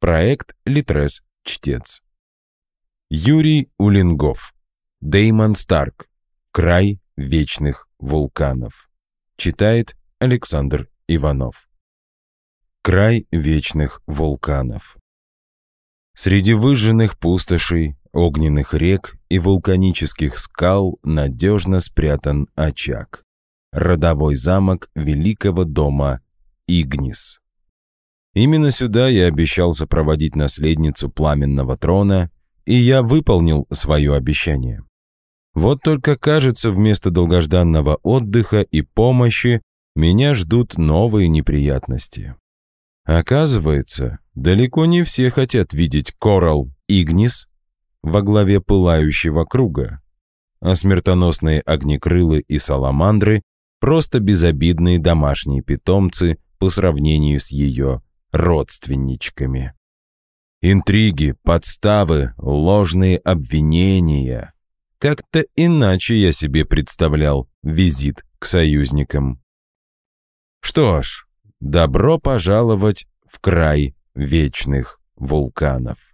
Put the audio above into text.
Проект «Литрес. Чтец». Юрий Улингов. Деймон Старк. Край вечных вулканов. Читает Александр Иванов. Край вечных вулканов. Среди выжженных пустошей, огненных рек и вулканических скал надежно спрятан очаг. Родовой замок великого дома Игнис. Именно сюда я обещал сопроводить наследницу пламенного трона, и я выполнил свое обещание. Вот только кажется, вместо долгожданного отдыха и помощи меня ждут новые неприятности. Оказывается, далеко не все хотят видеть Коралл Игнис во главе пылающего круга, а смертоносные огнекрылы и саламандры — просто безобидные домашние питомцы по сравнению с ее родственничками. Интриги, подставы, ложные обвинения. Как-то иначе я себе представлял визит к союзникам. Что ж, добро пожаловать в край вечных вулканов.